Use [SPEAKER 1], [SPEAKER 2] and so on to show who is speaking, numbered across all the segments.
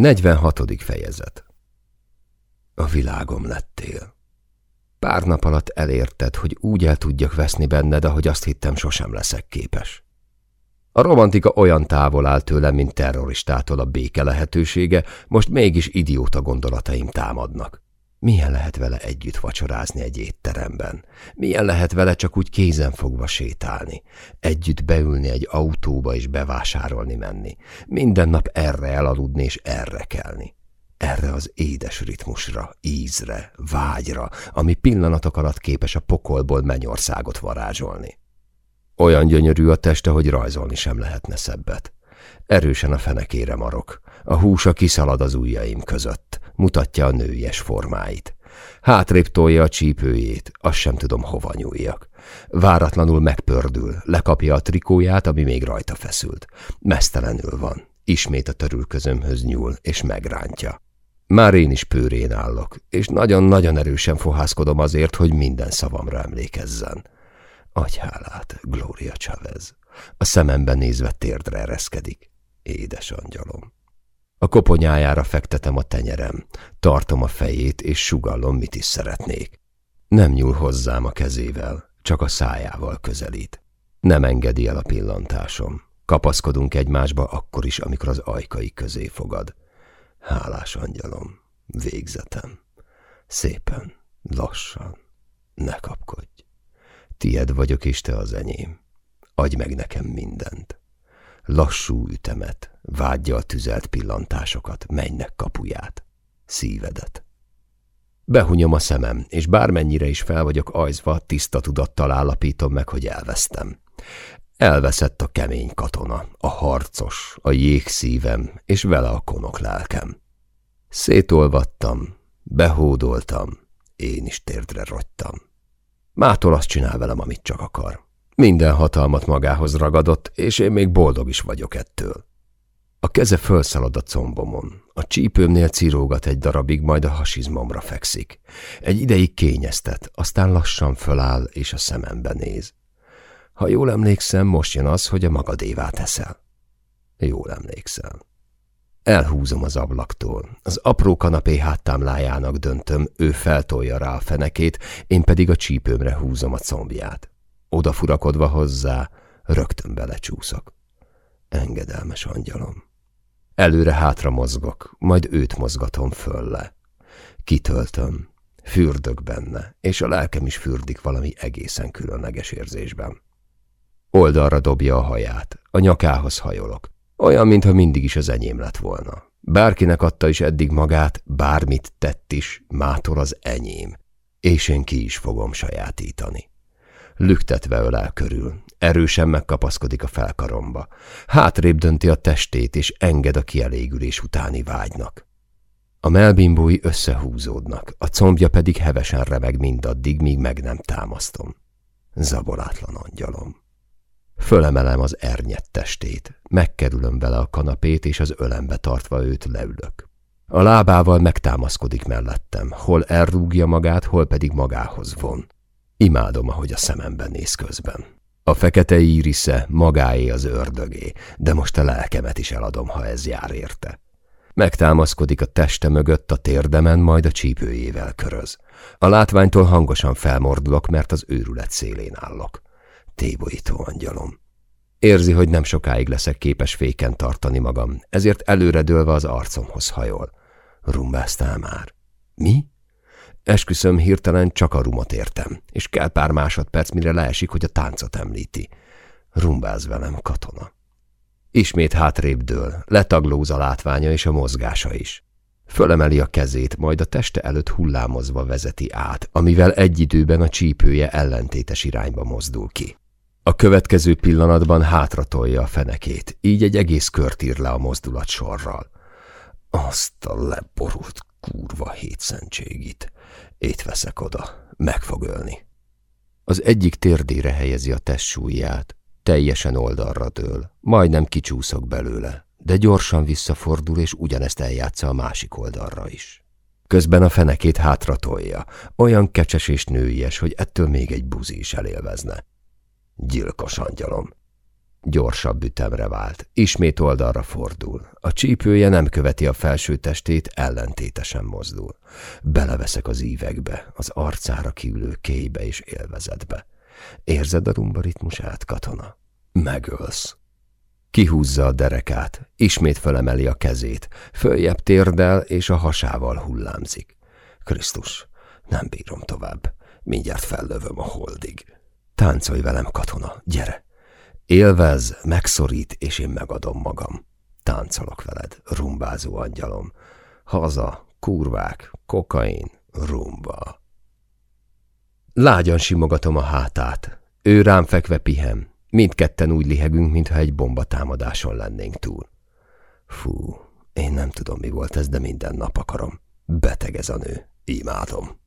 [SPEAKER 1] 46. fejezet A világom lettél. Pár nap alatt elérted, hogy úgy el tudjak veszni benned, ahogy azt hittem sosem leszek képes. A romantika olyan távol áll tőlem, mint terroristától a béke lehetősége, most mégis idióta gondolataim támadnak. Milyen lehet vele együtt vacsorázni egy étteremben? Milyen lehet vele csak úgy kézen fogva sétálni? Együtt beülni egy autóba és bevásárolni menni? Minden nap erre elaludni és erre kelni? Erre az édes ritmusra, ízre, vágyra, ami pillanatok alatt képes a pokolból mennyországot varázsolni. Olyan gyönyörű a teste, hogy rajzolni sem lehetne szebbet. Erősen a fenekére marok. A húsa kiszalad az ujjaim között, mutatja a nőies formáit. Hátrébb tolja a csípőjét, azt sem tudom, hova nyúljak. Váratlanul megpördül, lekapja a trikóját, ami még rajta feszült. Mesztelenül van. Ismét a törülközömhöz nyúl, és megrántja. Már én is pőrén állok, és nagyon-nagyon erősen fohászkodom azért, hogy minden szavamra emlékezzen. Agyhálát, Gloria Chavez. A szememben nézve térdre ereszkedik. Édes angyalom. A koponyájára fektetem a tenyerem, tartom a fejét, és sugallom, mit is szeretnék. Nem nyúl hozzám a kezével, csak a szájával közelít. Nem engedi el a pillantásom. Kapaszkodunk egymásba akkor is, amikor az ajkai közé fogad. Hálás angyalom, végzetem. Szépen, lassan, ne kapkodj. Tied vagyok, és te az enyém. Adj meg nekem mindent. Lassú ütemet, vágyjal tüzelt pillantásokat, mennek kapuját, szívedet. Behunyom a szemem, és bármennyire is fel vagyok ajzva, tiszta tudattal állapítom meg, hogy elvesztem. Elveszett a kemény katona, a harcos, a jégszívem, és vele a konok lelkem. Szétolvattam, behódoltam, én is térdre rogytam. Mától azt csinál velem, amit csak akar. Minden hatalmat magához ragadott, és én még boldog is vagyok ettől. A keze fölszalad a combomon, a csípőmnél cirógat egy darabig, majd a hasizmomra fekszik. Egy ideig kényeztet, aztán lassan föláll, és a szemembe néz. Ha jól emlékszem, most jön az, hogy a magadévá teszel. Jól emlékszem. Elhúzom az ablaktól. Az apró kanapé háttámlájának döntöm, ő feltolja rá a fenekét, én pedig a csípőmre húzom a combját. Odafurakodva hozzá, rögtön belecsúszok. Engedelmes angyalom. Előre-hátra mozgok, majd őt mozgatom fölle. Kitöltöm, fürdök benne, és a lelkem is fürdik valami egészen különleges érzésben. Oldalra dobja a haját, a nyakához hajolok. Olyan, mintha mindig is az enyém lett volna. Bárkinek adta is eddig magát, bármit tett is, mától az enyém. És én ki is fogom sajátítani. Lüktetve ölel körül, erősen megkapaszkodik a felkaromba. Hátrébb dönti a testét, és enged a kielégülés utáni vágynak. A melbimbói összehúzódnak, a combja pedig hevesen remeg mindaddig, míg meg nem támasztom. Zabolátlan angyalom. Fölemelem az ernyett testét, megkerülöm vele a kanapét, és az ölembe tartva őt leülök. A lábával megtámaszkodik mellettem, hol elrúgja magát, hol pedig magához von. Imádom, ahogy a szememben néz közben. A fekete írisze magáé az ördögé, de most a lelkemet is eladom, ha ez jár érte. Megtámaszkodik a teste mögött a térdemen, majd a csípőjével köröz. A látványtól hangosan felmordulok, mert az őrület szélén állok tébolyító angyalom. Érzi, hogy nem sokáig leszek képes féken tartani magam, ezért előredőlve az arcomhoz hajol. Rumbáztál már? Mi? Esküszöm, hirtelen csak a rumot értem, és kell pár másodperc, mire leesik, hogy a táncot említi. Rumbáz velem, katona. Ismét hátrébb dől, letaglóz a látványa és a mozgása is. Fölemeli a kezét, majd a teste előtt hullámozva vezeti át, amivel egy időben a csípője ellentétes irányba mozdul ki. A következő pillanatban hátratolja a fenekét, így egy egész kört ír le a mozdulat sorral. Azt a leborult kurva hétszentségit. Ét veszek oda, meg fog ölni. Az egyik térdére helyezi a testsúlyját, teljesen oldalra dől, majdnem kicsúszok belőle, de gyorsan visszafordul, és ugyanezt eljátsza a másik oldalra is. Közben a fenekét hátratolja, olyan kecses és nőies, hogy ettől még egy buzi is elélvezne. Gyilkos angyalom. Gyorsabb ütemre vált, ismét oldalra fordul. A csípője nem követi a felső testét, ellentétesen mozdul. Beleveszek az ívekbe, az arcára kiülő kéjbe és élvezetbe. Érzed a rumba ritmusát, katona? Megölsz. Kihúzza a derekát, ismét felemeli a kezét, följebb térdel és a hasával hullámzik. Krisztus, nem bírom tovább. Mindjárt fellövöm a holdig. Táncolj velem, katona, gyere! Élvez, megszorít, és én megadom magam. Táncolok veled, rumbázó angyalom. Haza, kurvák, kokain, rumba. Lágyan simogatom a hátát. Ő rám fekve pihen. Mindketten úgy lihegünk, mintha egy bombatámadáson lennénk túl. Fú, én nem tudom, mi volt ez, de minden nap akarom. Beteg ez a nő. Imádom.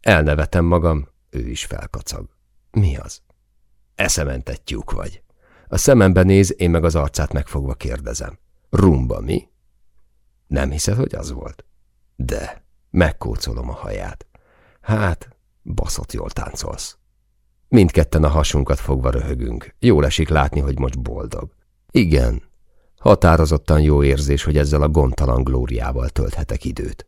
[SPEAKER 1] Elnevetem magam, ő is felkacag. Mi az? Eszementett tyúk vagy. A szemembe néz, én meg az arcát megfogva kérdezem. Rumba mi? Nem hiszed, hogy az volt? De, megkócolom a haját. Hát, baszott jól táncolsz. Mindketten a hasunkat fogva röhögünk. Jól esik látni, hogy most boldog. Igen, határozottan jó érzés, hogy ezzel a gondtalan glóriával tölthetek időt.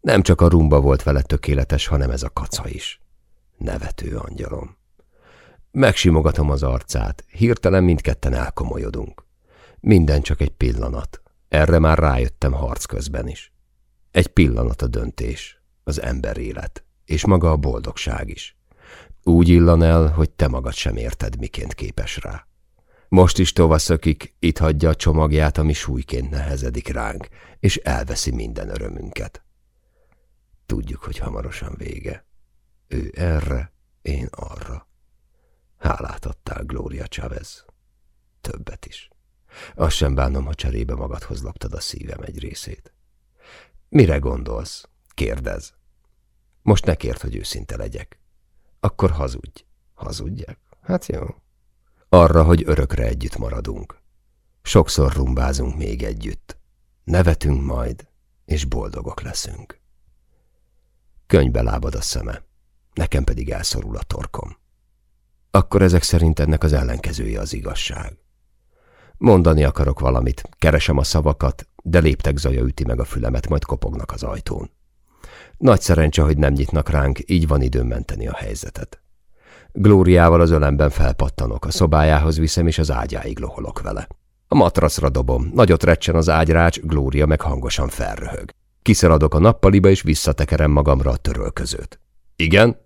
[SPEAKER 1] Nem csak a rumba volt vele tökéletes, hanem ez a kaca is. Nevető angyalom. Megsimogatom az arcát, hirtelen mindketten elkomolyodunk. Minden csak egy pillanat. Erre már rájöttem harc közben is. Egy pillanat a döntés, az ember élet, és maga a boldogság is. Úgy illan el, hogy te magad sem érted, miként képes rá. Most is tova szökik, itt hagyja a csomagját, ami súlyként nehezedik ránk, és elveszi minden örömünket. Tudjuk, hogy hamarosan vége. Ő erre, én arra. Hálát adtál, Gloria Chavez. Többet is. Azt sem bánom, ha cserébe magadhoz loptad a szívem egy részét. Mire gondolsz? Kérdez. Most ne kérd, hogy őszinte legyek. Akkor hazudj. Hazudjak? Hát jó. Arra, hogy örökre együtt maradunk. Sokszor rumbázunk még együtt. Nevetünk majd, és boldogok leszünk. Könybe lábad a szeme, nekem pedig elszorul a torkom. Akkor ezek szerint ennek az ellenkezője az igazság. Mondani akarok valamit, keresem a szavakat, de léptek zaja üti meg a fülemet, majd kopognak az ajtón. Nagy szerencse, hogy nem nyitnak ránk, így van időm menteni a helyzetet. Glóriával az ölemben felpattanok, a szobájához viszem, és az ágyáig loholok vele. A matracra dobom, nagyot recsen az ágyrács, Glória meg hangosan felröhög. Kiszaladok a nappaliba, és visszatekerem magamra a törölközőt. Igen?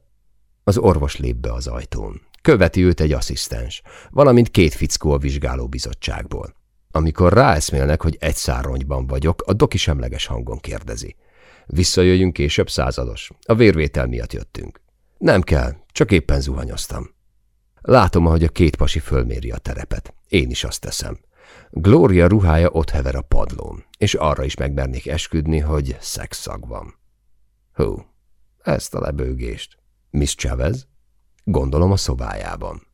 [SPEAKER 1] Az orvos lép be az ajtón. Követi őt egy asszisztens, valamint két fickó a vizsgálóbizottságból. Amikor ráeszmélnek, hogy egy száronyban vagyok, a doki semleges hangon kérdezi. Visszajöjjünk később, százados. A vérvétel miatt jöttünk. Nem kell, csak éppen zuhanyoztam. Látom, ahogy a két pasi fölméri a terepet. Én is azt teszem. Gloria ruhája ott hever a padlón, és arra is megmernék esküdni, hogy szexszag van. Hú, ezt a lebőgést. Miss Chavez? Gondolom a szobájában.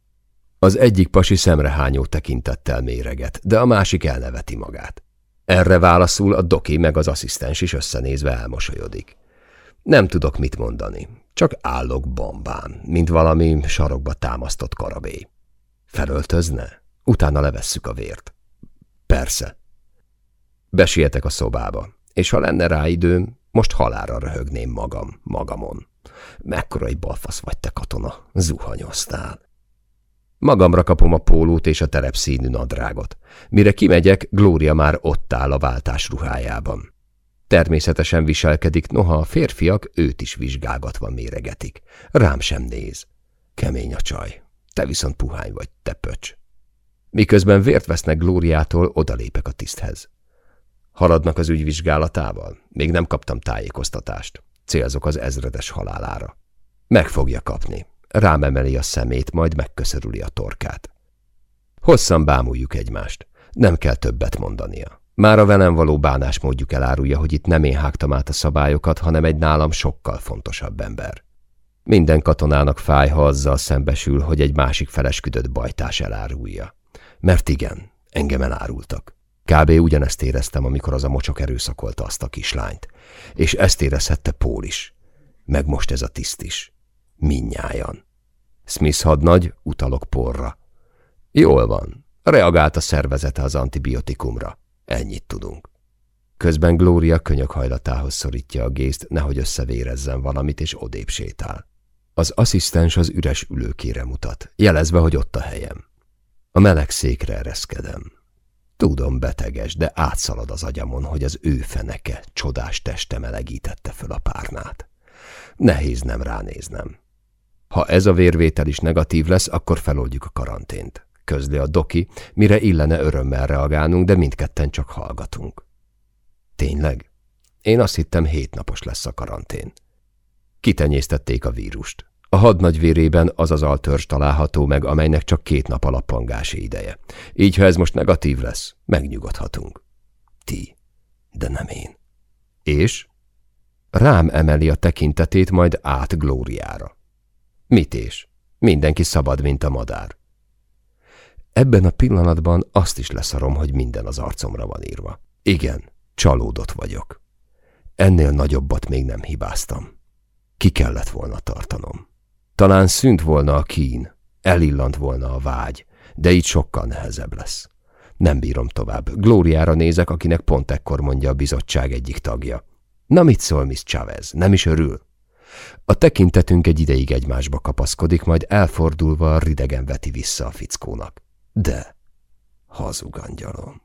[SPEAKER 1] Az egyik pasi szemrehányó tekintettel méreget, de a másik elneveti magát. Erre válaszul a doki meg az asszisztens is összenézve elmosolyodik. Nem tudok mit mondani, csak állok bombán, mint valami sarokba támasztott karabé. Felöltözne? Utána levesszük a vért. Persze. Besietek a szobába, és ha lenne rá időm, most halára röhögném magam, magamon. Mekkora egy balfasz vagy te katona, zuhanyoztál. Magamra kapom a pólót és a terepszínű nadrágot. Mire kimegyek, Glória már ott áll a váltás ruhájában. Természetesen viselkedik, noha a férfiak őt is vizsgálgatva méregetik. Rám sem néz. Kemény a csaj. Te viszont puhány vagy, te pöcs. Miközben vért vesznek Glóriától, odalépek a tiszthez. Haladnak az ügy vizsgálatával? Még nem kaptam tájékoztatást. Célzok az ezredes halálára. Meg fogja kapni. Rám emeli a szemét, majd megköszörüli a torkát. Hosszan bámuljuk egymást. Nem kell többet mondania. Már a velem való bánásmódjuk elárulja, hogy itt nem én hágtam át a szabályokat, hanem egy nálam sokkal fontosabb ember. Minden katonának fáj, ha azzal szembesül, hogy egy másik felesküdött bajtás elárulja. Mert igen, engem elárultak. Kb. ugyanezt éreztem, amikor az a mocsok erőszakolta azt a kislányt. És ezt érezhette Pól is. Meg most ez a tiszt is. Minnyájan. Smith hadnagy, utalok porra. Jól van. Reagált a szervezete az antibiotikumra. Ennyit tudunk. Közben Glória könyökhajlatához szorítja a gészt, nehogy összevérezzen valamit, és odébb sétál. Az asszisztens az üres ülőkére mutat, jelezve, hogy ott a helyem. A meleg székre ereszkedem. Tudom, beteges, de átszalad az agyamon, hogy az ő feneke, csodás teste melegítette föl a párnát. Nehéz nem ránéznem. Ha ez a vérvétel is negatív lesz, akkor feloldjuk a karantént. Közli a doki, mire illene örömmel reagálnunk, de mindketten csak hallgatunk. Tényleg? Én azt hittem hétnapos lesz a karantén. Kitenyésztették a vírust. A hadnagy vérében az az altörzs található meg, amelynek csak két nap alappangási ideje. Így, ha ez most negatív lesz, megnyugodhatunk. Ti, de nem én. És? Rám emeli a tekintetét, majd át Glóriára. Mit és? Mindenki szabad, mint a madár. Ebben a pillanatban azt is leszarom, hogy minden az arcomra van írva. Igen, csalódott vagyok. Ennél nagyobbat még nem hibáztam. Ki kellett volna tartanom. Talán szűnt volna a kín, elillant volna a vágy, de így sokkal nehezebb lesz. Nem bírom tovább. Glóriára nézek, akinek pont ekkor mondja a bizottság egyik tagja. Na mit szól, Miss Chavez? Nem is örül? A tekintetünk egy ideig egymásba kapaszkodik, majd elfordulva ridegen veti vissza a fickónak. De, hazug angyalom.